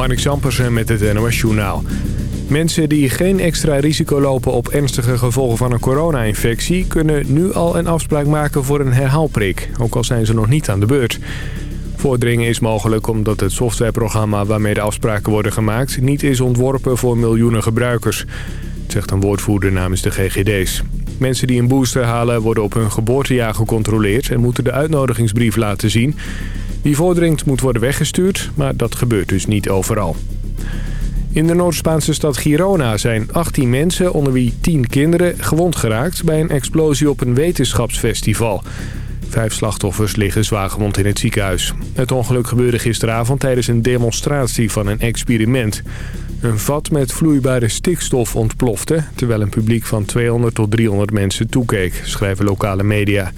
Marnik Zampersen met het NOS Journaal. Mensen die geen extra risico lopen op ernstige gevolgen van een corona-infectie... kunnen nu al een afspraak maken voor een herhaalprik, ook al zijn ze nog niet aan de beurt. Voordringen is mogelijk omdat het softwareprogramma waarmee de afspraken worden gemaakt... niet is ontworpen voor miljoenen gebruikers, zegt een woordvoerder namens de GGD's. Mensen die een booster halen worden op hun geboortejaar gecontroleerd... en moeten de uitnodigingsbrief laten zien... Wie voordringt moet worden weggestuurd, maar dat gebeurt dus niet overal. In de Noord-Spaanse stad Girona zijn 18 mensen, onder wie 10 kinderen, gewond geraakt bij een explosie op een wetenschapsfestival. Vijf slachtoffers liggen zwaargewond in het ziekenhuis. Het ongeluk gebeurde gisteravond tijdens een demonstratie van een experiment. Een vat met vloeibare stikstof ontplofte... terwijl een publiek van 200 tot 300 mensen toekeek, schrijven lokale media.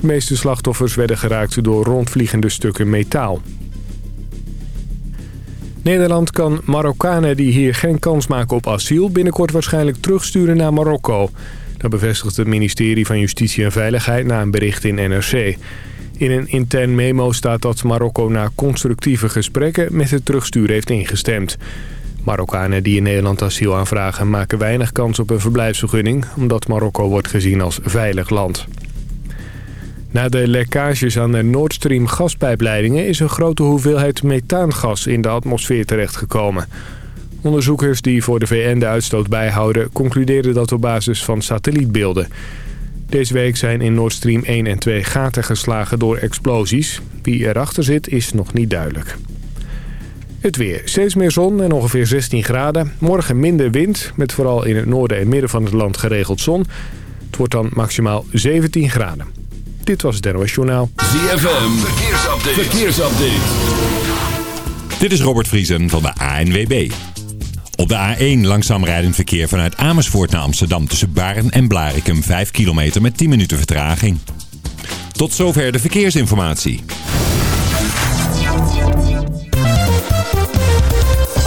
De meeste slachtoffers werden geraakt door rondvliegende stukken metaal. Nederland kan Marokkanen die hier geen kans maken op asiel... binnenkort waarschijnlijk terugsturen naar Marokko. Dat bevestigt het ministerie van Justitie en Veiligheid na een bericht in NRC. In een intern memo staat dat Marokko na constructieve gesprekken... met het terugsturen heeft ingestemd. Marokkanen die in Nederland asiel aanvragen maken weinig kans op een verblijfsvergunning... omdat Marokko wordt gezien als veilig land. Na de lekkages aan de Nord Stream gaspijpleidingen... is een grote hoeveelheid methaangas in de atmosfeer terechtgekomen. Onderzoekers die voor de VN de uitstoot bijhouden... concludeerden dat op basis van satellietbeelden. Deze week zijn in Nord Stream 1 en 2 gaten geslagen door explosies. Wie erachter zit is nog niet duidelijk. Het weer. Steeds meer zon en ongeveer 16 graden. Morgen minder wind, met vooral in het noorden en midden van het land geregeld zon. Het wordt dan maximaal 17 graden. Dit was het NOS Journaal. ZFM, verkeersupdate. verkeersupdate. Dit is Robert Vriesen van de ANWB. Op de A1 langzaam rijdend verkeer vanuit Amersfoort naar Amsterdam... tussen Baren en Blarikum 5 kilometer met 10 minuten vertraging. Tot zover de verkeersinformatie.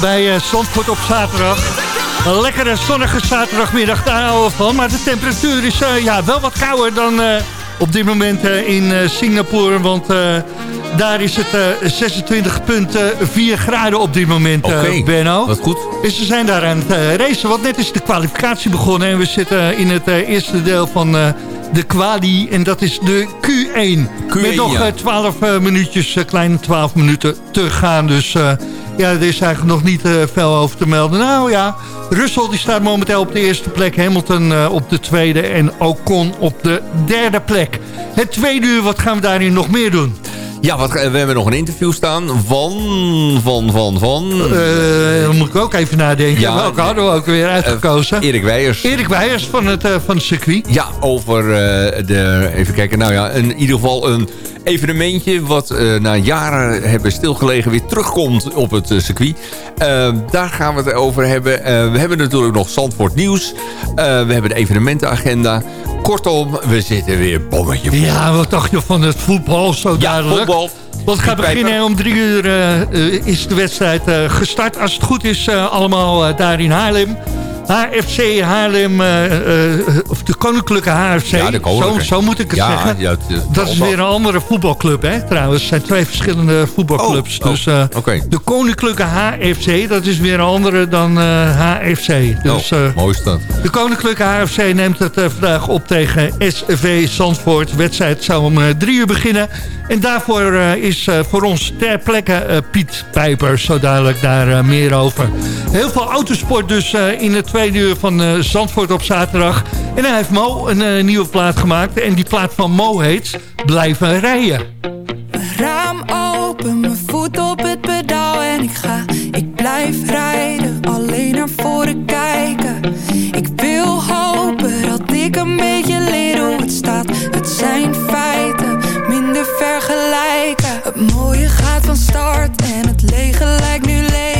Bij uh, Zandvoort op zaterdag. Een lekkere zonnige zaterdagmiddag, daar houden we van. Maar de temperatuur is uh, ja, wel wat kouder dan uh, op dit moment in Singapore. Want daar is het 26,4 graden op dit moment, okay, Benno. Wat goed. Dus ze zijn daar aan het racen, want net is de kwalificatie begonnen. En we zitten in het eerste deel van de quali. En dat is de Q1. Q1 Met nog 12 minuutjes, kleine 12 minuten te gaan. Dus ja, er is eigenlijk nog niet uh, veel over te melden. Nou ja, Russell die staat momenteel op de eerste plek. Hamilton uh, op de tweede en Ocon op de derde plek. Het tweede uur, wat gaan we daarin nog meer doen? Ja, wat, we hebben nog een interview staan van, van, van, van... Uh, moet ik ook even nadenken. Ja, Welke hadden we ook weer uitgekozen? Uh, Erik Weijers. Erik Weijers van het, uh, van het circuit. Ja, over de... Even kijken, nou ja, in ieder geval een evenementje... wat na jaren hebben stilgelegen weer terugkomt op het circuit. daar gaan we het over hebben. we hebben natuurlijk nog Zandvoort Nieuws. we hebben de evenementenagenda. Kortom, we zitten weer bommetje. Ja, wat dacht je van het voetbal zo duidelijk? Ja, voetbal. Want het gaat beginnen om drie uur uh, is de wedstrijd uh, gestart. Als het goed is, uh, allemaal daar in Haarlem. HFC Haarlem, uh, uh, of de Koninklijke HFC. Ja, de Koninklijke. Zo, zo moet ik het ja, zeggen. Ja, dat is weer een andere voetbalclub, hè, trouwens. Het zijn twee verschillende voetbalclubs. Oh, dus uh, okay. de Koninklijke HFC, dat is weer een andere dan HFC. Dus, oh, mooi is dat. De Koninklijke HFC neemt het vandaag op tegen SV Zandvoort. De wedstrijd zou om drie uur beginnen. En daarvoor is voor ons ter plekke Piet Pijper. Zo dadelijk daar meer over. Heel veel autosport dus in het tweede uur van uh, Zandvoort op zaterdag. En hij heeft Mo een uh, nieuwe plaat gemaakt. En die plaat van Mo heet Blijven rijden. Raam open, mijn voet op het pedaal en ik ga. Ik blijf rijden, alleen naar voren kijken. Ik wil hopen dat ik een beetje leer hoe het staat. Het zijn feiten, minder vergelijken. Het mooie gaat van start en het lege lijkt nu leger.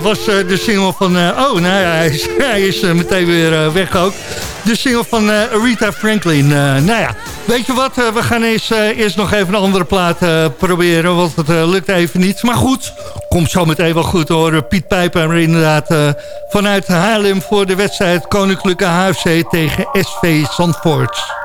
Was de single van... oh, nou ja, hij is, hij is meteen weer weg ook. De single van Rita Franklin. nou ja, weet je wat? we gaan eens, eerst nog even een andere plaat proberen. Want het lukt even niet. Maar goed, komt zo meteen wel goed hoor. Piet Pijper inderdaad vanuit Haarlem voor de wedstrijd Koninklijke HFC tegen SV Zandvoort.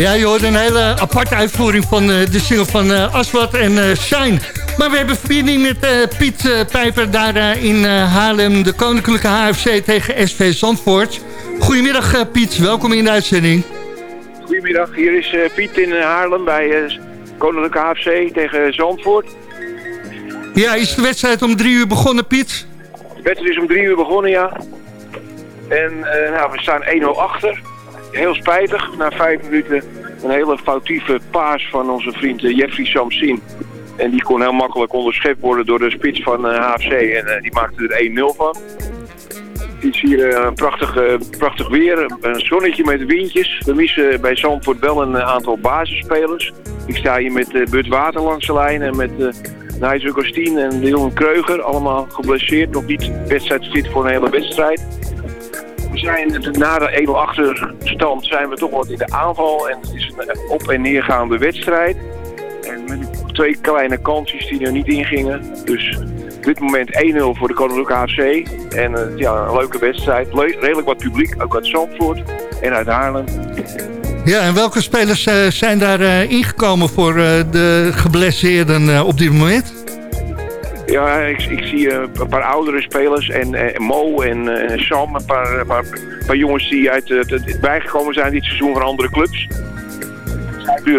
Ja, je hoort een hele aparte uitvoering van uh, de single van uh, Aswad en uh, Shine. Maar we hebben verbinding met Piet Pijper daar in Haarlem. De Koninklijke HFC tegen SV Zandvoort. Goedemiddag Piet, welkom in de uitzending. Goedemiddag, hier is Piet in Haarlem bij Koninklijke HFC tegen Zandvoort. Ja, is de wedstrijd om drie uur begonnen Piet? De wedstrijd is om drie uur begonnen, ja. En nou, we staan 1-0 achter heel spijtig. Na vijf minuten een hele foutieve paas van onze vriend eh, Jeffrey Samsin. En die kon heel makkelijk onderschept worden door de spits van HFC. Eh, en eh, die maakte er 1-0 van. Het is hier een prachtig, prachtig weer. Een zonnetje met windjes. We missen bij Zandvoort wel een aantal basisspelers. Ik sta hier met Bud Water langs de lijn en met Nigel Costien en Leon Kreuger. Allemaal geblesseerd. Nog niet wedstrijdfit voor een hele wedstrijd we zijn na de 1-0 achterstand zijn we toch wat in de aanval. En het is een op- en neergaande wedstrijd. En met twee kleine kansjes die er niet ingingen. Dus op dit moment 1-0 voor de Koninklijke AFC. En uh, ja, een leuke wedstrijd. Redelijk wat publiek, ook uit Zandvoort en uit Haarlem. Ja, en welke spelers uh, zijn daar uh, ingekomen voor de geblesseerden op dit moment? Ja, ik, ik zie eh, een paar oudere spelers en, en Mo en uh, Sam, een paar, paar, paar, jongens die uit het bijgekomen zijn dit seizoen van andere clubs.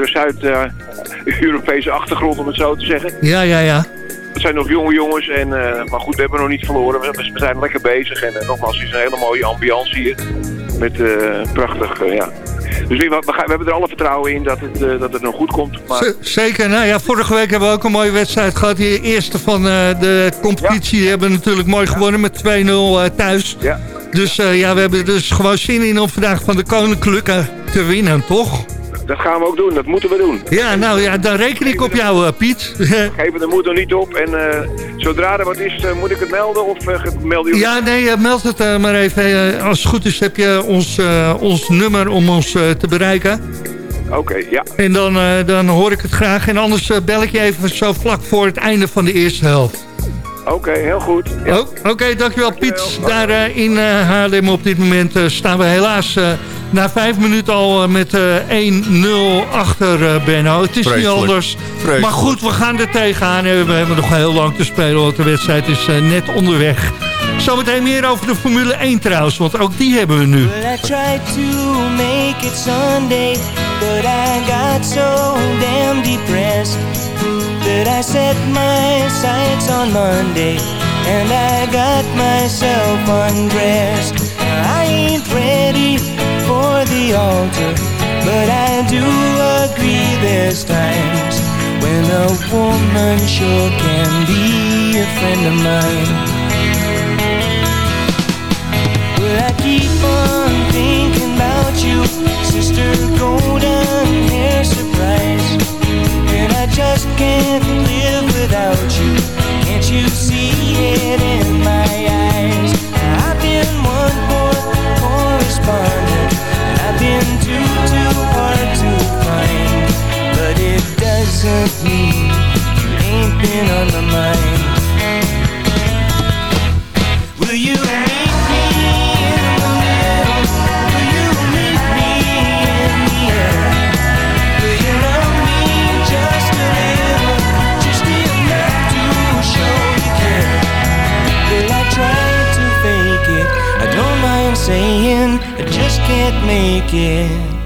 Zuid-Europese uh, achtergrond, om het zo te zeggen. Ja, ja, ja. Het zijn nog jonge jongens, en, uh, maar goed, we hebben nog niet verloren. We, we zijn lekker bezig en nogmaals, het is een hele mooie ambiance hier. Met prachtig, ja, dus we, we, we, hebben er alle vertrouwen in dat het, uh, dat het nog goed komt. Maar... Zeker. Nou ja, vorige week hebben we ook een mooie wedstrijd gehad. De eerste van uh, de competitie ja. hebben natuurlijk mooi gewonnen met 2-0 uh, thuis. Ja. Dus ja, we hebben dus gewoon zin in om vandaag van de Koninklijke te winnen, toch? Dat gaan we ook doen, dat moeten we doen. Ja, nou ja, dan reken ik op jou, uh, Piet. Geef de moed er niet op. En uh, zodra er wat is, uh, moet ik het melden of meld je Ja, nee, meld het maar even. als het goed is heb je ons, ons nummer om ons te bereiken. Oké, ja. En dan, dan hoor ik het graag. En anders bel ik je even zo vlak voor het einde van de eerste helft. Oké, heel goed. Ja. Oké, dankjewel Piet. Daar uh, in uh, Haarlem op dit moment uh, staan we helaas na vijf minuten al met 1-0 achter Benno. Het is Vreselijk. niet anders. Vreselijk. Maar goed, we gaan er tegenaan. We hebben nog heel lang te spelen, want de wedstrijd is net onderweg. Zometeen meer over de Formule 1 trouwens, want ook die hebben we nu. Well, I tried to make it Sunday, but I got so damn depressed. That I set my sights on Monday, and I got myself undressed. I ain't ready for the altar, but I do agree there's times when a woman sure can be a friend of mine. I keep on thinking about you Sister golden hair surprise And I just can't live without you. Can't you see it in Make it.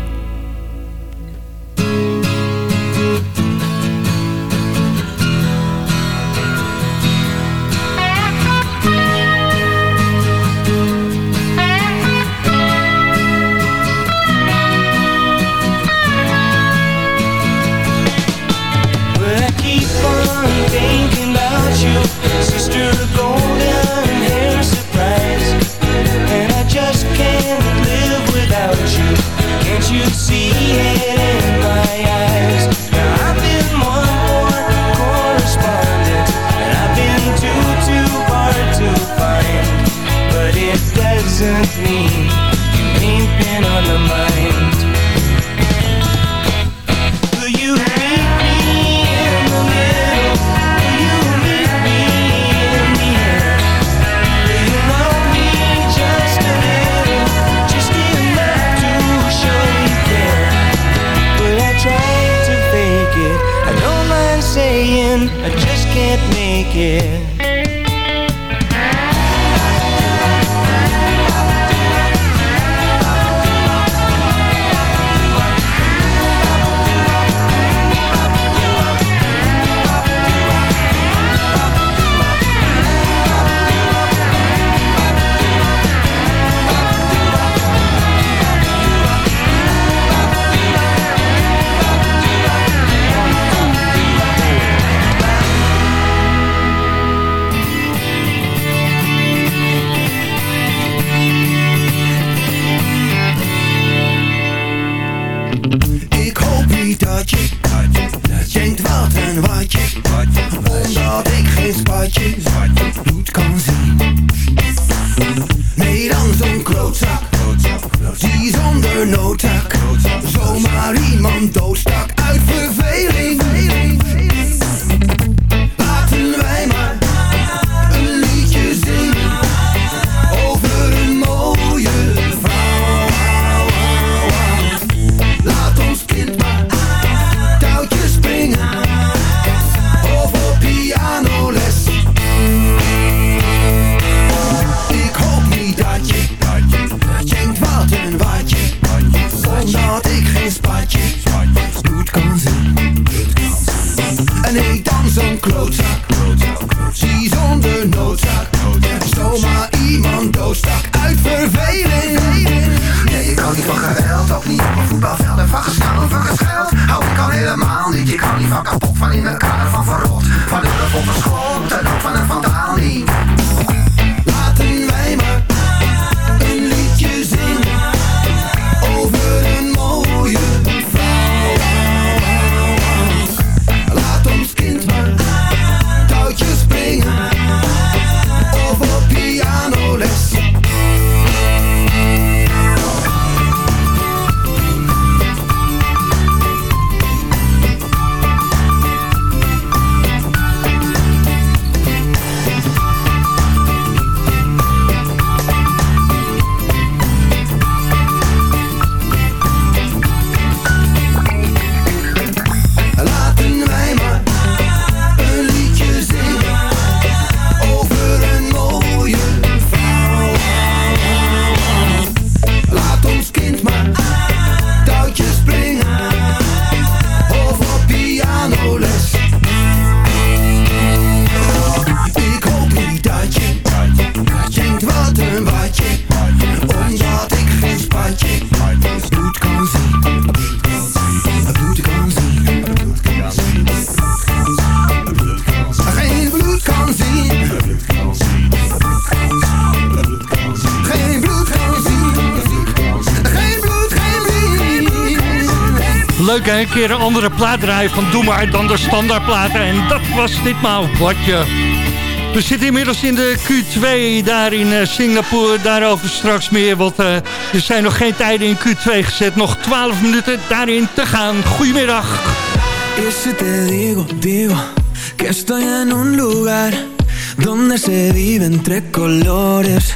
Keer een andere plaat draaien van Doe maar dan de standaardplaten. En dat was ditmaal watje. We zitten inmiddels in de Q2 daar in uh, Singapore. Daarover straks meer, want uh, er zijn nog geen tijden in Q2 gezet. Nog 12 minuten daarin te gaan. Goedemiddag. Que estoy en un lugar donde se vive entre colores.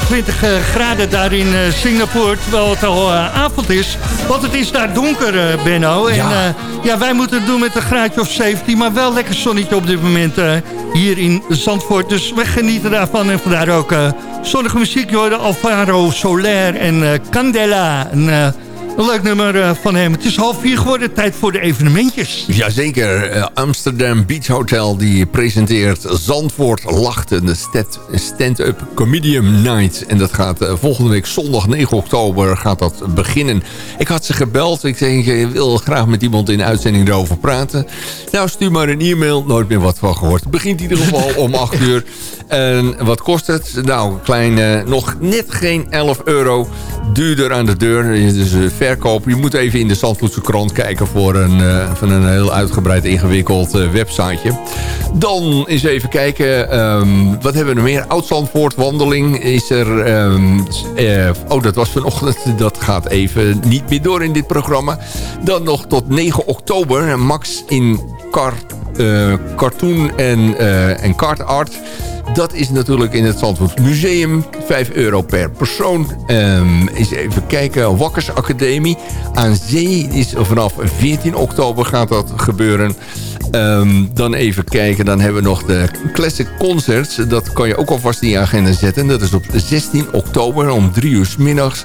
20 eh, graden daar in eh, Singapore, terwijl het al eh, avond is. Want het is daar donker, Benno. En ja. ja. wij moeten het doen met een graadje of 17, maar wel lekker zonnetje op dit moment hier in Zandvoort. Dus we genieten daarvan en vandaar ook zonnige muziek. Je hoorde Alvaro Soler en Candela. En, een leuk nummer eh, van hem. Het is half vier geworden, tijd voor de evenementjes. Jazeker, eh, Amsterdam Beach Hotel die presenteert Zandvoort Lachten, de stand- stand-up comedian night. En dat gaat eh, volgende week zondag 9 oktober gaat dat beginnen. Ik had ze gebeld, ik zei ik wil graag met iemand in de uitzending erover praten. Nou stuur maar een e-mail, nooit meer wat van gehoord. Het begint in ieder geval om 8 uur. En wat kost het? Nou, klein, nog net geen 11 euro. Duurder aan de deur. Dus eh, Je moet even in de Zandvoortse krant kijken voor een, eh, van een heel uitgebreid ingewikkeld eh, websiteje. Dan eens even kijken. ehm, wat hebben we nog meer? Oud-Zandvoort wandeling is er. eh, oh, dat was vanochtend. Dat gaat even niet meer door in dit programma. Dan nog tot 9 oktober. Max in eh, Cartoon en, eh en Cart Art. Dat is natuurlijk in het Zandvoort Museum. 5 euro per persoon. Ehm eens even kijken. Wakkers Academie. Aan zee is vanaf 14 oktober gaat dat gebeuren. Ehm, dan even kijken. Dan hebben we nog de Classic Concerts. Dat kan je ook alvast in je agenda zetten. Dat is op 16 oktober om 3 uur 's middags.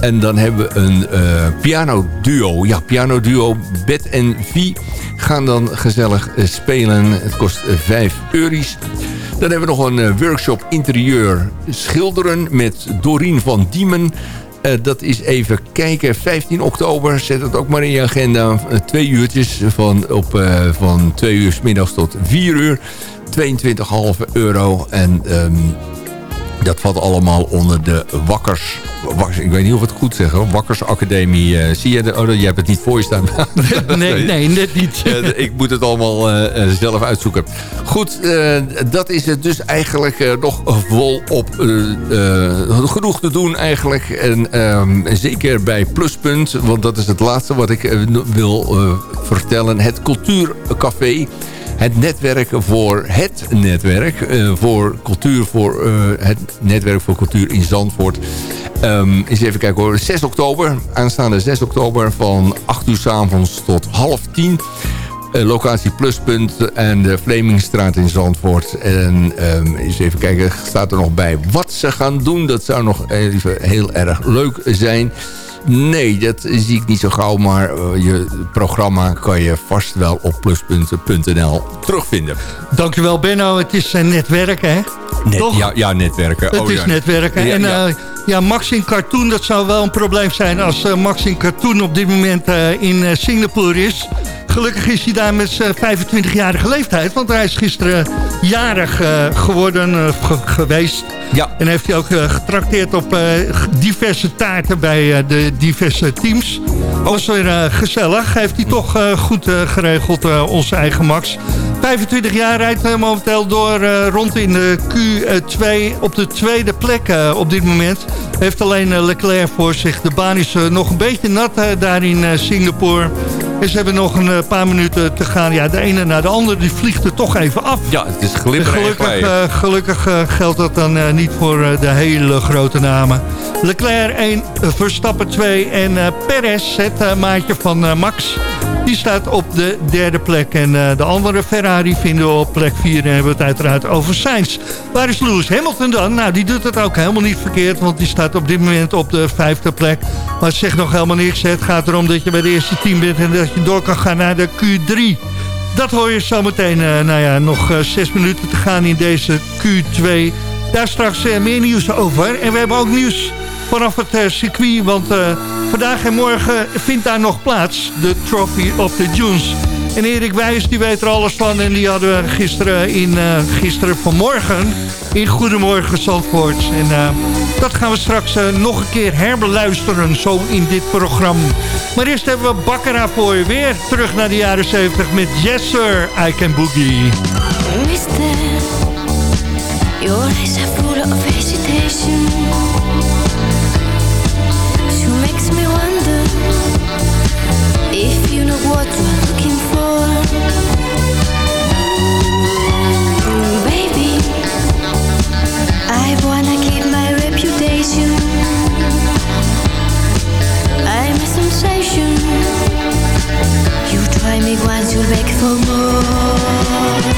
En dan hebben we een eh, piano duo. Ja, piano duo Bet en V gaan dan gezellig eh, spelen. Het kost eh, 5 euro's. Dan hebben we nog een eh, workshop interieur schilderen met Dorien van Diemen. Eh, dat is even kijken, 15 oktober. Zet het ook maar in je agenda. Eh, twee uurtjes van, op, van 2 uur 's middags tot 4 uur. 22,5 euro. En ehm, dat valt allemaal onder de Wakkers... Ik weet niet of ik het goed zeg, hoor. Wakkers Academie. eh, zie je? De, oh, je hebt het niet voor je staan. Nee, nee, net niet. Ja, ik moet het allemaal eh, eh, zelf uitzoeken. Goed, eh, dat is het dus eigenlijk eh, nog volop eh, eh, genoeg te doen eigenlijk. En ehm, zeker bij Pluspunt, want dat is het laatste wat ik eh, wil eh, vertellen. Het Cultuurcafé Het netwerk voor het netwerk. voor cultuur, voor het netwerk voor cultuur in Zandvoort. Um, eens even kijken hoor. 6 oktober. Aanstaande 6 oktober van 8 uur s avonds tot half 10. Uh, locatie Pluspunt en de Vlemingstraat in Zandvoort. En um, eens even kijken, staat er nog bij wat ze gaan doen. Dat zou nog even heel erg leuk zijn. Nee, dat zie ik niet zo gauw. Maar uh, je programma kan je vast wel op pluspunten.nl terugvinden. Dankjewel Benno. Het is uh, netwerken, hè? Net, Toch? Ja, ja, netwerken. Het oh, is ja. netwerken. Ja, en ja. Max in Cartoon, dat zou wel een probleem zijn... als uh, Max in Cartoon op dit moment uh, in uh, Singapore is. Gelukkig is hij daar met zijn 25-jarige leeftijd. Want hij is gisteren jarig uh, geworden ge geweest. Ja. En heeft hij ook getrakteerd op diverse taarten bij de diverse teams. Was weer gezellig. Heeft hij toch goed geregeld, onze eigen Max. 25 jaar rijdt momenteel door rond in de Q2 op de tweede plek op dit moment. Heeft alleen uh, Leclerc voor zich. De baan is uh, nog een beetje nat uh, daar in Singapore. En ze hebben nog een paar minuten te gaan. Ja, de ene naar de andere die vliegt er toch even af. Ja, het is glibberig. Gelukkig, uh, gelukkig uh, geldt dat dan uh, niet voor de hele grote namen. Leclerc 1, Verstappen 2 en Perez, het maatje van Max... Die staat op de derde plek. En uh, de andere Ferrari vinden we op plek 4. En hebben we het uiteraard over Sainz. Waar is Lewis Hamilton dan? Nou, die doet het ook helemaal niet verkeerd. Want die staat op dit moment op de vijfde plek. Maar het zegt nog helemaal niks. Het gaat erom dat je bij de eerste team bent. En dat je door kan gaan naar de Q3. Dat hoor je zometeen. Uh, nou ja, nog uh, zes minuten te gaan in deze Q2. Daar straks meer nieuws over. En we hebben ook nieuws vanaf het uh, circuit. Want uh, vandaag en morgen vindt daar nog plaats. De Trophy of the Dunes. En Erik Wijs die weet er alles van. En die hadden we gisteren, in, uh, gisteren vanmorgen in Goedemorgen Zandvoort. En dat gaan we straks nog een keer herbeluisteren. Zo in dit programma. Maar eerst hebben we Bakkera voor je weer. Terug naar de jaren 70 met Yes Sir, I Can Boogie. Mister, your eyes are full of hesitation. Beg for more.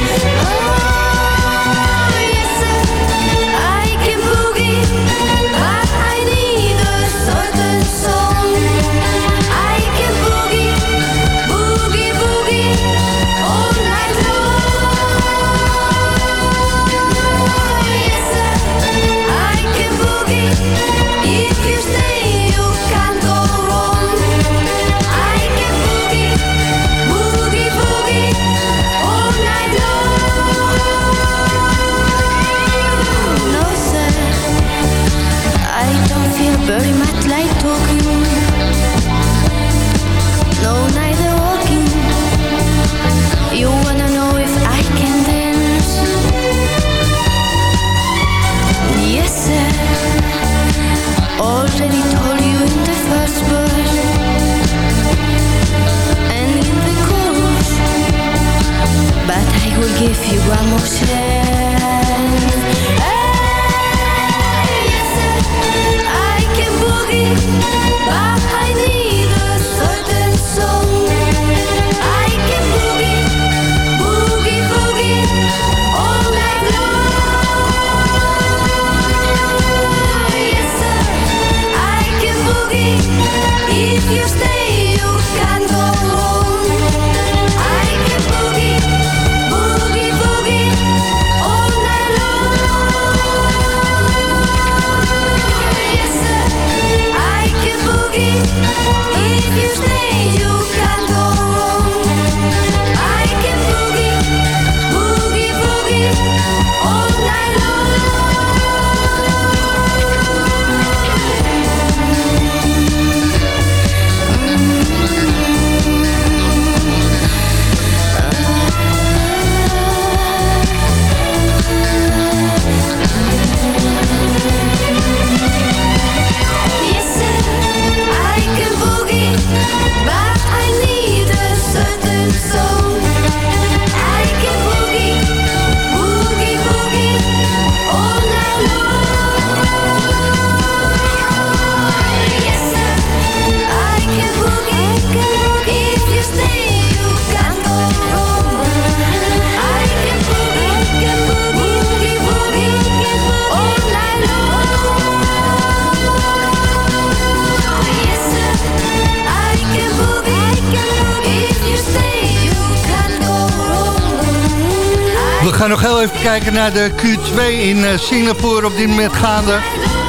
Gaan nog heel even kijken naar de Q2 in Singapore op dit moment gaande.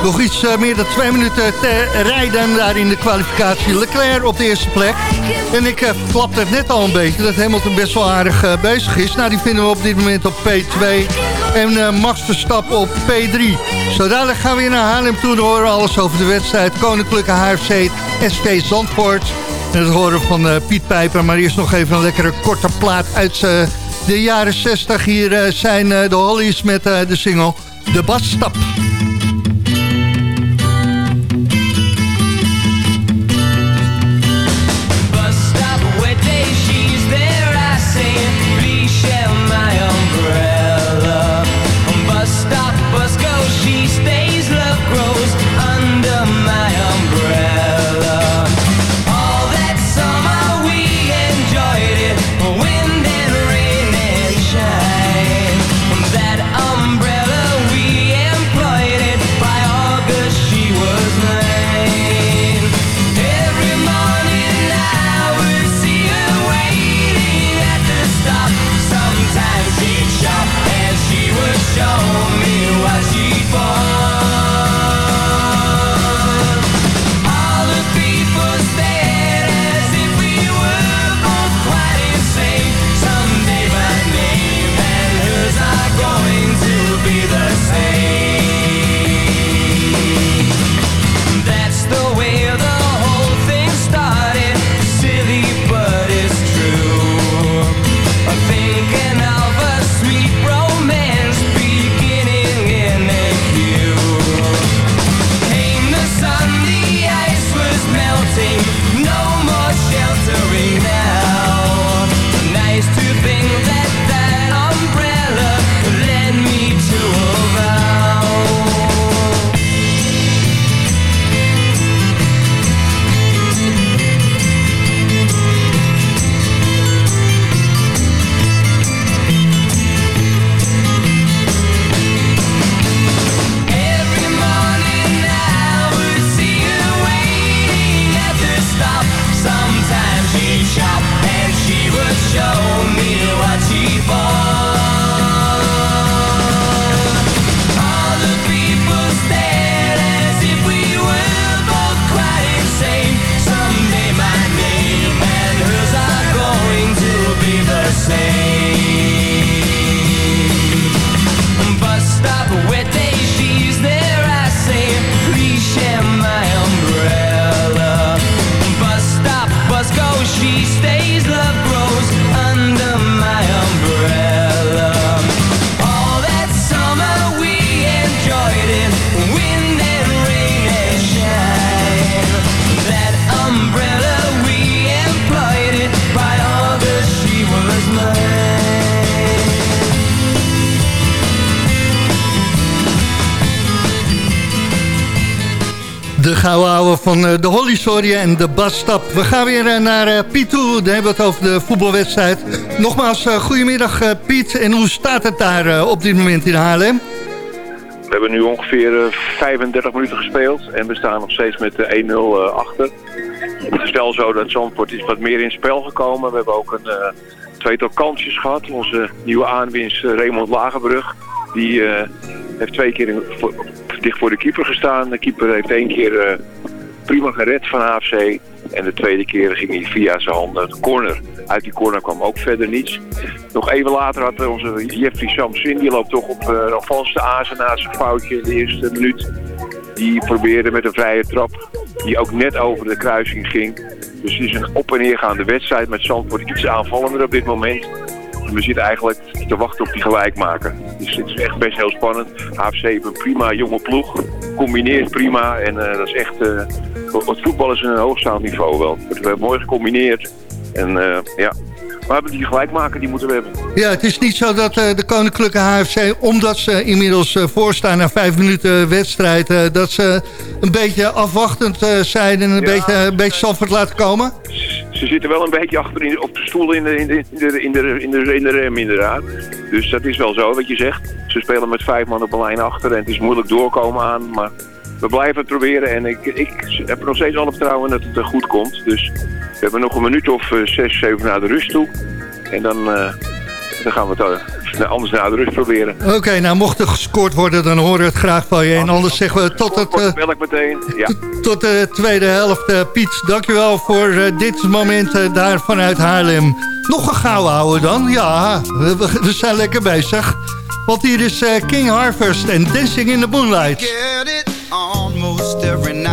Nog iets meer dan twee minuten te rijden daar in de kwalificatie. Leclerc op de eerste plek. En ik klapte het net al een beetje dat Hamilton best wel aardig bezig is. Nou, die vinden we op dit moment op P2. En Max Verstappen op P3. Zo dadelijk gaan we weer naar Haarlem toe. horen alles over de wedstrijd. Koninklijke HFC ST Zandvoort. En het horen van uh, Piet Pijper. Maar eerst nog even een lekkere korte plaat uit uh, de jaren 60. Hier uh, zijn de Hollies met de single De Badstap. Eh, de Holly Sorry en de Basstap. We gaan weer eh, naar uh, Piet toe. Dan hebben we het over de voetbalwedstrijd. Nogmaals, uh, goedemiddag Piet. En hoe staat het daar op dit moment in Haarlem? We hebben nu ongeveer 35 minuten gespeeld. En we staan nog steeds met 1-0 achter. Het is wel zo dat Zandvoort is wat meer in spel gekomen. We hebben ook een tweetal kansjes gehad. Onze nieuwe aanwinst Raymond Lagerbrug. Die heeft twee keer dicht voor de keeper gestaan. De keeper heeft één keer eh, prima gered van AFC. En de tweede keer ging hij via zijn handen de corner. Uit die corner kwam ook verder niets. Nog even later had onze Jeffrey Samsin, die loopt toch op uh, Alphonse de Azen na zijn foutje in de eerste minuut. Die probeerde met een vrije trap, die ook net over de kruising ging. Dus het is een op- en neergaande wedstrijd met Zandvoort iets aanvallender op dit moment we zitten eigenlijk te wachten op die gelijkmaker. Dus het is echt best heel spannend. AFC heeft een prima jonge ploeg. Combineert prima. En uh, dat is echt... Uh, het voetbal is een hoogstaand niveau wel. Het wordt mooi gecombineerd. En uh, ja, we hebben die gelijkmaker, die moeten we hebben. Ja, het is niet zo dat uh, de Koninklijke HFC, omdat ze inmiddels uh, voorstaan na vijf minuten wedstrijd, uh, dat ze een beetje afwachtend zijn en een ja. beetje, een beetje Zandvoort laten komen? Ze zitten wel een beetje achter in, op de stoel in de, in, de, in, de, in, de, in, de, in de rem inderdaad. Dus dat is wel zo wat je zegt. Ze spelen met vijf man op een lijn achter en het is moeilijk doorkomen aan, maar we blijven het proberen en ik, ik heb nog steeds alle vertrouwen dat het goed komt. Dus we hebben nog een minuut of uh, zes, zeven naar de rust toe. En dan uh, dan gaan we het anders naar de rust proberen. Oké, nou mocht er gescoord worden, dan horen we het graag van je. En anders zeggen we tot het... Uh, meteen, ja. Tot de tweede helft. Piet, dankjewel voor dit moment daar vanuit Haarlem. Nog een gauw houden dan? Ja, we, we, zijn lekker bezig. Want hier is King Harvest en Dancing in the Moonlight. Get it every.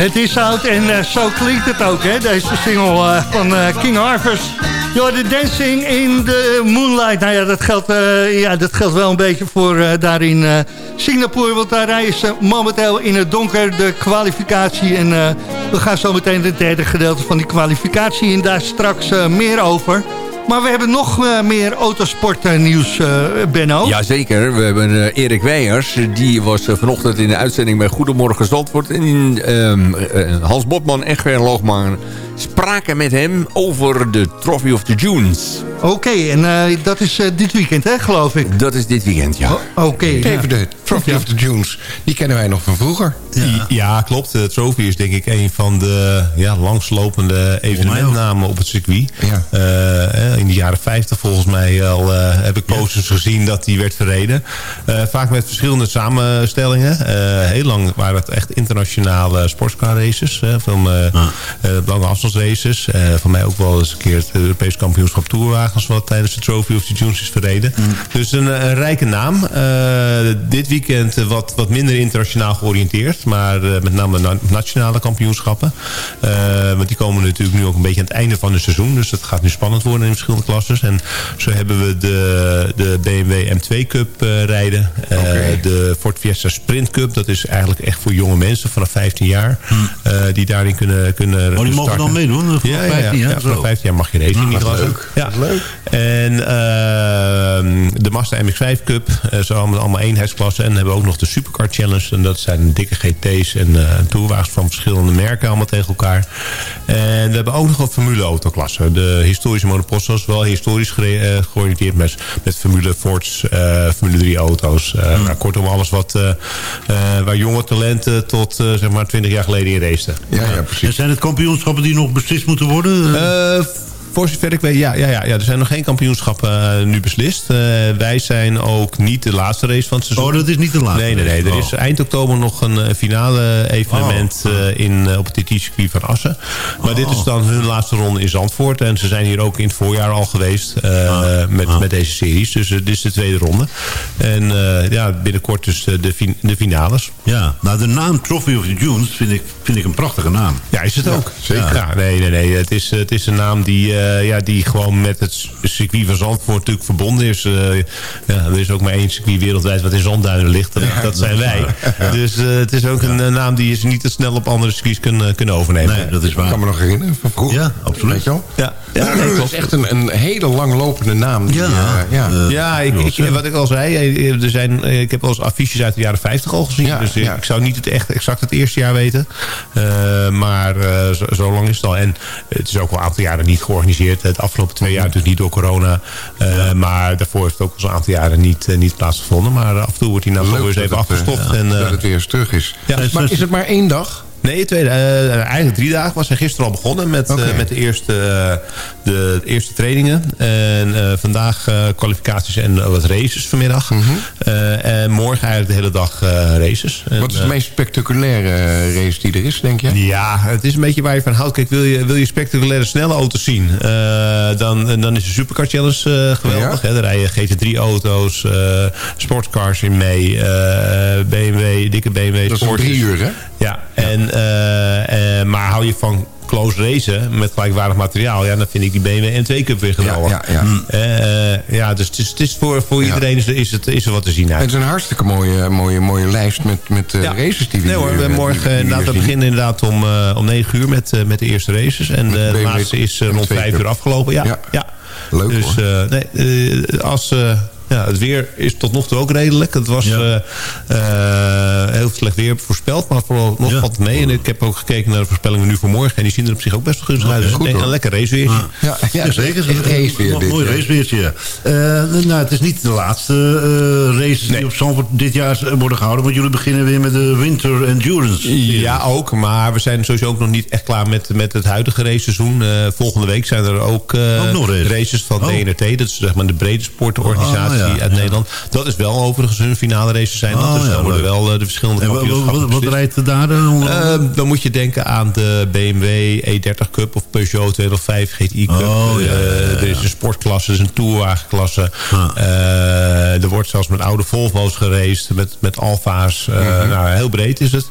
Het is oud en eh, zo klinkt het ook, hè, deze single eh, van eh, King Harvest. Yo, de dancing in the moonlight. Nou ja, dat geldt, ja, dat geldt wel een beetje voor daar in Singapore. Want daar rijden ze momenteel in het donker de kwalificatie. En we gaan zo meteen het derde gedeelte van die kwalificatie in. Daar straks meer over. Maar we hebben nog meer autosportnieuws, uh, Benno. Jazeker, we hebben Erik Weijers. Die was vanochtend in de uitzending bij Goedemorgen Zandvoort. En ehm, Hans Botman en Ger Loogman spraken met hem over de Trophy of the Dunes. Oké, en uh, dat is uh, dit weekend, hè, geloof ik? Dat is dit weekend, ja. Oké. Okay, Even ja. de Trophy ja. of the Dunes. Die kennen wij nog van vroeger. Ja, ja klopt. De Trophy is denk ik een van de ja, langslopende evenementnamen op het circuit. Ja. Uh, in de jaren 50 volgens mij al heb ik posters gezien dat die werd verreden. vaak met verschillende samenstellingen. heel lang waren het echt internationale sportscar races. van lange afstandsraces. van mij ook wel eens een keer het Europees kampioenschap Tourwagens wat tijdens de Trophy of the Dunes is verreden. Mm. Dus een, een, rijke naam. Uh, dit weekend wat, wat minder internationaal georiënteerd. Maar met name na nationale kampioenschappen. Want die komen natuurlijk nu ook een beetje aan het einde van het seizoen. Dus dat gaat nu spannend worden in verschillende klasses. En zo hebben we de, de BMW M2 Cup rijden. Okay. De Ford Fiesta Sprint Cup. Dat is eigenlijk echt voor jonge mensen vanaf 15 jaar. Mm. die daarin kunnen, kunnen Oh, die mogen dan meedoen? Ja, 15 jaar? Ja, vanaf 15 jaar mag je racen. niet dat is leuk. Ja. Leuk. En uh, de Mazda MX-5 Cup. Uh, zo allemaal, allemaal eenheidsklassen. En dan hebben we ook nog de Supercar Challenge. En dat zijn dikke GT's en uh, toerwagens van verschillende merken. Allemaal tegen elkaar. En we hebben ook nog een Formule autoklasse. De historische monopostos. Wel historisch ge georiënteerd met, met Formule Fords, Formule 3 auto's. Mm. Nou, kortom alles wat, waar jonge talenten tot zeg maar 20 jaar geleden in raceten. Ja, ja, precies. En zijn het kampioenschappen die nog beslist moeten worden? Voor zover ik weet, ja, ja, ja, ja. Er zijn nog geen kampioenschappen nu beslist. wij zijn ook niet de laatste race van het seizoen. Oh, dat is niet de laatste Nee, nee, nee. Er is Oh. eind oktober nog een finale evenement Oh. in, op het TT-circuit van Assen. Maar dit is dan hun laatste ronde in Zandvoort. En ze zijn hier ook in het voorjaar al geweest eh, met, met deze series. Dus eh, dit is de tweede ronde. En eh, ja, binnenkort dus de, de, fin- de finales. Ja, nou de naam Trophy of the Dunes vind ik, vind ik een prachtige naam. Ja, is het ook. zeker. Ja, nee, nee, nee. Het is, het is een naam die, eh, ja, die gewoon met het circuit van Zandvoort natuurlijk verbonden is. Eh, ja, er is ook maar één circuit wereldwijd wat in zandduinen ligt. Dat, dat zijn wij. Dus eh, het is ook een naam die je niet te snel op andere circuits kunnen, kunnen overnemen. Nee, dat is waar. Ik kan me nog herinneren van vroeger. Ja, absoluut. Weet je wel? Ja, Ja, nee, dat klopt. is echt een, een hele langlopende naam. Die, Ja, eh, ja. Ja, ik, ik, wat ik al zei, er zijn, ik heb wel eens affiches uit de jaren 50 al gezien. Ja, dus ik, ja. ik zou niet het echt exact het eerste jaar weten. Eh, maar eh, zo, zo lang is het al. En het is ook al een aantal jaren niet georganiseerd. Het afgelopen twee jaar natuurlijk niet door corona. Eh, Maar daarvoor heeft het ook al een aantal jaren niet, eh, niet plaatsgevonden. Maar af en toe wordt die nou Leuk weer eens even eh, ja, en, eh, dat het weer eens terug is. Ja. maar is het maar één dag? Nee, tweede, eh, eigenlijk drie dagen. Was hij gisteren al begonnen met, eh, met de, eerste, eh, de eerste trainingen. En vandaag kwalificaties en wat races vanmiddag. Eh, en morgen eigenlijk de hele dag races. Mhm. Wat is de meest spectaculaire race die er is, denk je? ja, het is een beetje waar je van houdt. Kijk, wil je, wil je spectaculaire snelle auto's zien... dan, dan is de Supercar Challenge geweldig. Ja. Hè? Daar rijden GT3-auto's, eh sportcars in mee... BMW, dikke BMW Dat is drie uur, hè? Ja, en, maar hou je van close racen met gelijkwaardig materiaal... ja, dan vind ik die BMW M2 Cup weer geweldig. Ja, ja, ja. Eh, eh, ja dus het is, het is voor, voor iedereen is, er- is, het, is er wat te zien uit. Het is een hartstikke mooie, mooie, mooie lijst met, met eh, Ja. races die we nee, hoor, hier, we eh, morgen inderdaad, we zien. beginnen inderdaad om, eh, om 9 uur met, eh, met de eerste races. En de laatste is eh, rond M2 5 Cup. uur afgelopen. Ja, Ja. Leuk, dus, hoor. eh, nee, eh, als, eh, ja, het weer is tot nog toe ook redelijk. Het was Ja. eh, eh, heel slecht weer voorspeld, maar vooral nog Ja. valt het mee. En ik heb ook gekeken naar de voorspellingen nu voor morgen. En die zien er op zich ook best wel gunstig uit. Dus een, lekker raceweertje. Ja, ja, Ja, zeker. Een raceweer Een mooi raceweertje, ja. Eh, nou, het is niet de laatste eh races Nee. die op Zandvoort dit jaar worden gehouden. Want jullie beginnen weer met de Winter Endurance. Ja, ook. Maar we zijn sowieso ook nog niet echt klaar met, met het huidige raceseizoen. Eh, volgende week zijn er ook, eh, Ook nog races? van Oh. DNRT. Dat is zeg maar de brede sportorganisatie Ah, uit Nederland. Dat is wel overigens hun finale races zijn. dat. Dus dan worden wel eh, de verschillende En kampioenschappen wat, wat beslist. rijdt er daar dan? Eh, dan moet je denken aan de BMW E30 Cup of Peugeot 205 GTI Cup. Oh, Eh, er is een sportklasse, er is een tourwagenklasse. Eh, er wordt zelfs met oude Volvo's geraced, met, met Alfa's. Eh, Mhm. nou, heel breed is het.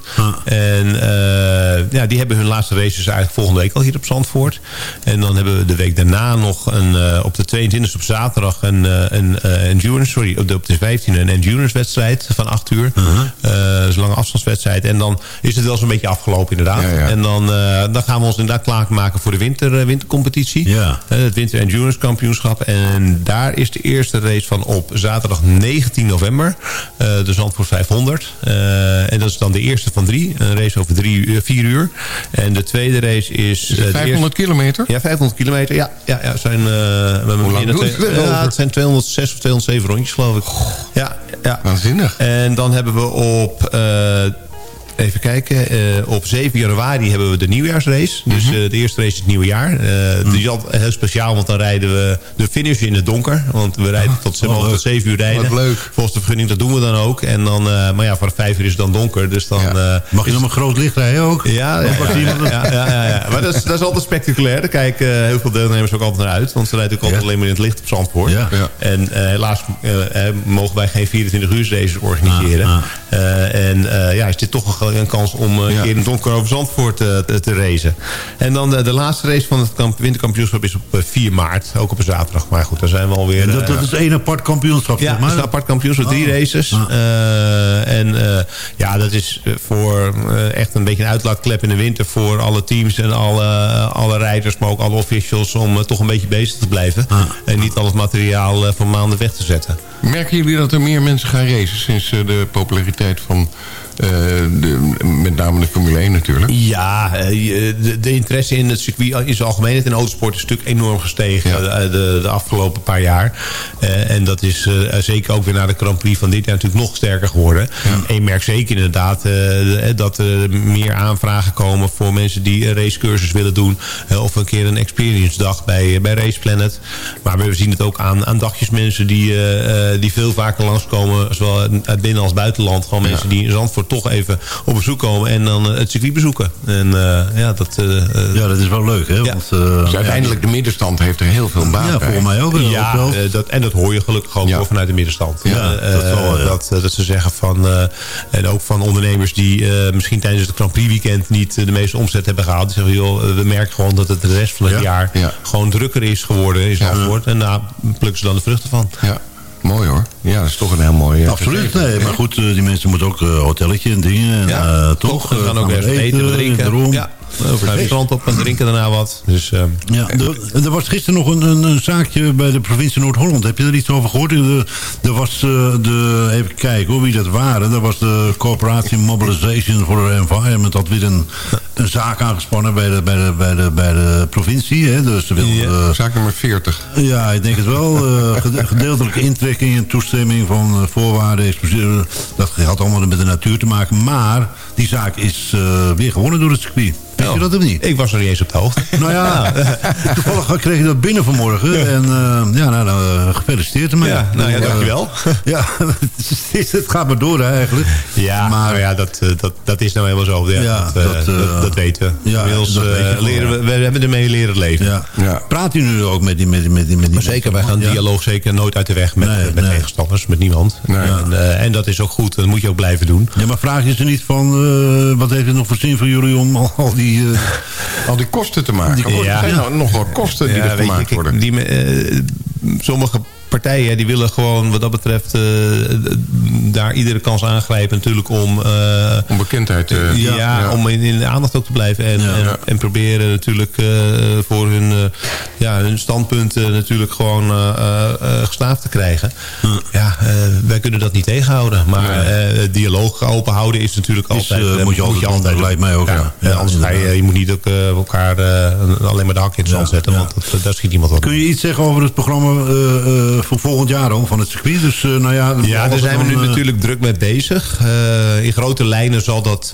En eh, ja, die hebben hun laatste races eigenlijk volgende week al hier op Zandvoort. En dan hebben we de week daarna nog een, eh, op de 22e op zaterdag een, eh, een eh, endurance, sorry, op de, op de 15e een endurance wedstrijd van 8 uur. Uh-huh. Eh, dat is een lange afstandswedstrijd. En dan is het wel zo'n beetje afgelopen inderdaad. Ja, ja. En dan, eh, dan gaan we ons inderdaad klaarmaken voor de winter, eh, wintercompetitie. Ja. Eh, het Winter Endurance Kampioenschap. En daar is de eerste race van op zaterdag 19 november. eh, de Zandvoort 500. Eh, en dat is dan de eerste van drie. Een race over drie, uur- vier uur. En de tweede race is... Is het eh, de 500 kilometer? ja, 500 kilometer. Ja, ja, ja zijn, eh, we Hoe lang het zijn 206 of 207 rondjes, geloof ik. Ja, ja. Waanzinnig. En dan hebben we op... Even kijken. eh, op 7 januari hebben we de nieuwjaarsrace. Dus Mhm. eh, de eerste race is het nieuwe jaar. Eh, Die is altijd heel speciaal, want dan rijden we de finish in het donker. Want we rijden tot, ze mogen tot 7 uur rijden. Wat leuk. Volgens de vergunning, dat doen we dan ook. En dan, maar ja, vanaf 5 uur is het dan donker. Dus dan... Ja. Mag je nog een groot licht rijden ook? ja, ja, ja, ja, maar dat is, dat is altijd spectaculair. Daar kijken heel veel deelnemers ook altijd naar uit. Want ze rijden ook altijd alleen maar in het licht op Zandvoort. En helaas mogen wij geen 24 uur races organiseren. Ah, ah. En ja, is dit toch een, een kans om eh, een Ja. keer in het donker over Zandvoort eh, te, te racen. En dan de, de laatste race van het kamp, winterkampioenschap is op eh, 4 maart. Ook op een zaterdag. Maar goed, daar zijn we alweer... En dat, eh, dat is één apart kampioenschap, ja, is een apart kampioenschap, drie Oh. races. Ah. Eh, en eh, ja, dat is eh, voor eh, echt een beetje een uitlaatklep in de winter... voor alle teams en alle, alle rijders, maar ook alle officials... om eh, toch een beetje bezig te blijven. Ah. En niet al het materiaal eh, voor maanden weg te zetten. Merken jullie dat er meer mensen gaan racen sinds eh, de populariteit van de, met name de Formule 1 natuurlijk. Ja, de, de, interesse in het circuit in zijn algemeenheid in autosport is natuurlijk enorm gestegen de, de, afgelopen paar jaar. en dat is zeker ook weer na de Grand Prix van dit jaar natuurlijk nog sterker geworden. En je merkt zeker inderdaad dat er meer aanvragen komen voor mensen die een racecursus willen doen. of een keer een experience dag bij, bij Race Planet. Maar we zien het ook aan, aan dagjesmensen die, die veel vaker langskomen. Zowel uit binnen als buitenland. Gewoon mensen die in Zandvoort toch even op bezoek komen en dan het circuit bezoeken. En ja, dat... ja, dat is wel leuk, hè? Want, dus uiteindelijk de middenstand heeft er heel veel baat Ja, volgens mij ook. Ja, dat, en dat hoor je gelukkig ook vanuit de middenstand. Ja, dat, wel, dat, dat, ze zeggen van... en ook van ondernemers die misschien tijdens het Grand Prix weekend niet de meeste omzet hebben gehaald. Die zeggen, joh, we merken gewoon dat het de rest van het jaar gewoon drukker is geworden in Zandvoort. En daar plukken ze dan de vruchten van. Ja. Mooi hoor. Ja, dat is toch een heel mooi... Uh, Absoluut, nee. Maar goed, uh, die mensen moeten ook uh, hotelletje en dingen. En, ja, toch? Ze gaan ook even eten, en drinken. Ja. Over het strand op en drinken daarna wat. Dus, uh, ja, er, er was gisteren nog een, een, een, zaakje bij de provincie Noord-Holland. Heb je er iets over gehoord? Er, er was de, even kijken hoor, wie dat waren. Dat was de Corporation Mobilization for the Environment. Dat weer een, een zaak aangespannen bij de, bij de, bij de, bij de provincie. Hè? Dus wil, ja, zaak nummer 40. Ja, ik denk het wel. gedeeltelijke intrekking en toestemming van voorwaarden. Dat had allemaal met de natuur te maken. Maar die zaak is weer gewonnen door het circuit. Weet je dat of niet? Ik was er niet eens op de hoogte. Nou ja, toevallig kreeg je dat binnen vanmorgen. En uh, ja, nou, nou gefeliciteerd ermee. Ja, nou ja, dankjewel. ja, het gaat maar door eigenlijk. Ja, maar nou ja, dat, dat, dat is nou helemaal zo. Ja, ja dat, dat, uh, dat, weten we. Ja, Inmiddels uh, leren we, we hebben ermee leren leven. Ja. Ja. Praat u nu ook met die met die, met die, met die Zeker, wij gaan dialoog zeker nooit uit de weg met, nee, met nee. tegenstanders, met niemand. Nee. En, en, dat is ook goed, dat moet je ook blijven doen. Ja, maar vraag je ze niet van, wat heeft het nog voor zin voor jullie om al die uh, al die kosten te maken. Die kosten, ja. zijn nou nog wel kosten die er gemaakt worden. Die, uh, sommige partijen die willen gewoon wat dat betreft uh, daar iedere kans aangrijpen natuurlijk om... Uh, om bekendheid te... Ja, ja, om in, in, de aandacht ook te blijven. En, ja, en, en, proberen natuurlijk uh, voor hun, ja, hun standpunten natuurlijk gewoon gestaafd te krijgen. Ja, wij kunnen dat niet tegenhouden. Maar dialoog open houden is natuurlijk is, altijd... moet je altijd, lijkt lijkt mij ook. Ja, anders ga je, je moet niet ook elkaar alleen maar de hak in het zand zetten. Want dat, daar schiet niemand op. Kun je iets zeggen over het programma voor volgend jaar al van het circuit. Dus uh, nou ja, ja daar zijn we nu uh, natuurlijk druk mee bezig. Uh, in grote lijnen zal dat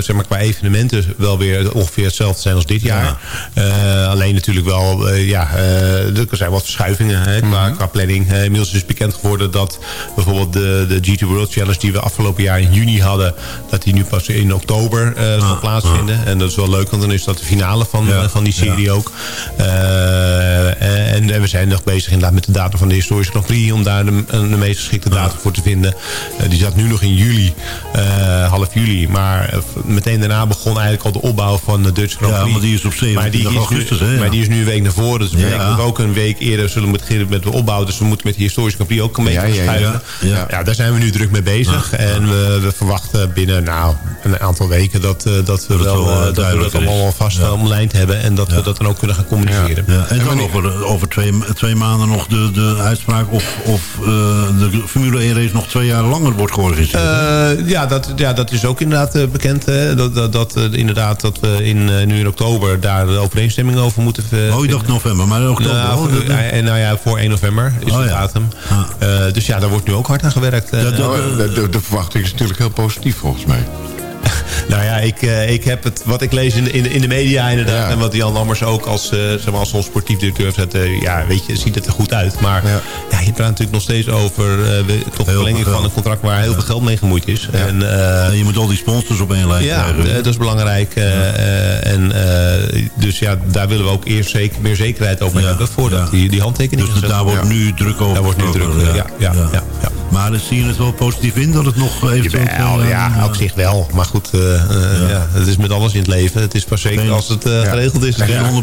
zeg maar qua evenementen wel weer ongeveer hetzelfde zijn als dit jaar. Ja. alleen natuurlijk wel, ja, er zijn wat verschuivingen hè, qua, mm -hmm. qua, planning. inmiddels is bekend geworden dat bijvoorbeeld de, de GT World Challenge die we afgelopen jaar in juni hadden, dat die nu pas in oktober zal ah, plaatsvinden. Ah. En dat is wel leuk, want dan is dat de finale van, ja. van die serie ja. ook. En, en, we zijn nog bezig inderdaad met de datum van de historische Prix... om daar de, de meest geschikte datum voor te vinden. Uh, die zat nu nog in juli, uh, half juli. Maar uh, meteen daarna begon eigenlijk al de opbouw van de Dutch Grand Prix. Ja, maar die is op 27 augustus. Hè, ja. Maar die is nu een week naar voren. Dus we ja. ook een week eerder zullen we beginnen met de opbouw. Dus we moeten met de historische Grand Prix ook een beetje verschuiven. Ja, ja, daar zijn we nu druk mee bezig. En we, we, verwachten binnen nou, een aantal weken... dat, dat we wel, dat we dat allemaal vast ja. omlijnd hebben. En dat we dat dan ook kunnen gaan communiceren. En dan over, over twee, twee maanden nog de, de uitspraak of, of uh, de Formule 1 race nog twee jaar langer wordt georganiseerd. Uh, ja, dat, ja, dat is ook inderdaad uh, bekend. Hè? Dat, dat, dat inderdaad dat we in, nu in oktober daar de overeenstemming over moeten Oh, je dacht november, maar in oktober. Nou, voor, nou, nou ja, voor 1 november is oh, de datum. Ah. dus ja, daar wordt nu ook hard aan gewerkt. Ja, de, de, de verwachting is natuurlijk heel positief volgens mij. nou ja, ik, uh, ik heb het, wat ik lees in de, in de, in de media inderdaad. Ja. En wat Jan Lammers ook als, uh, zeg maar als ons sportief directeur zet. Uh, ja, weet je, ziet het er goed uit. Maar ja. ja je praat natuurlijk nog steeds over toch de verlenging van een contract waar heel veel geld mee gemoeid is. En, je moet al die sponsors op één lijn ja, krijgen. dat is belangrijk. en, dus ja, daar willen we ook eerst zeker, meer zekerheid over hebben voordat die, die handtekening Dus daar wordt nu druk over. Daar wordt nu druk, ja, ja, ja. Maar zie je het wel positief in dat het nog eventueel... Ja, op zich wel. Maar goed, uh, ja. ja. het is met alles in het leven. Het is pas zeker als het uh, geregeld is. Geen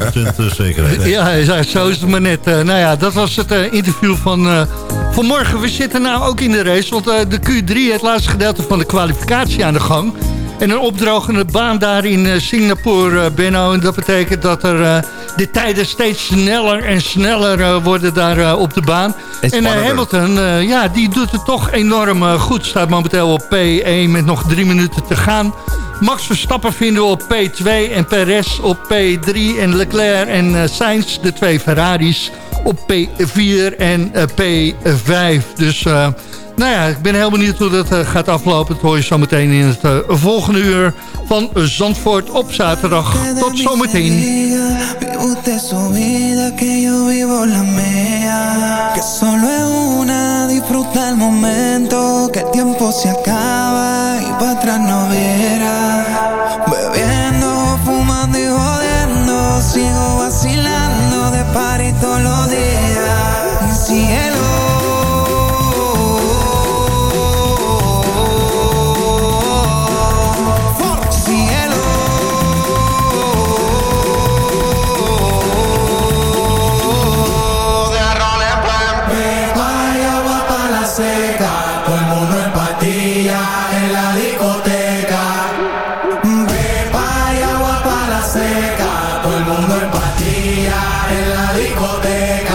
100% zekerheid. Ja, zo is het maar net. nou ja, dat was het interview van vanmorgen. We zitten nou ook in de race, want de Q3, het laatste gedeelte van de kwalificatie aan de gang. En een opdrogende baan daar in Singapore, Benno. En dat betekent dat er de tijden steeds sneller en sneller worden daar op de baan. En Hamilton, ja, die doet het toch enorm goed. Staat momenteel op P1 met nog drie minuten te gaan. Max Verstappen vinden we op P2 en Perez op P3 en Leclerc en Sainz, de twee Ferraris, op P4 en P5. Dus nou ja, ik ben heel benieuwd hoe dat uh, gaat aflopen. Dat hoor je zometeen in het uh, volgende uur van Zandvoort op zaterdag. Tot zometeen. Que solo y no verá Bebiendo, fumando y jodiendo Sigo vacilando de par los En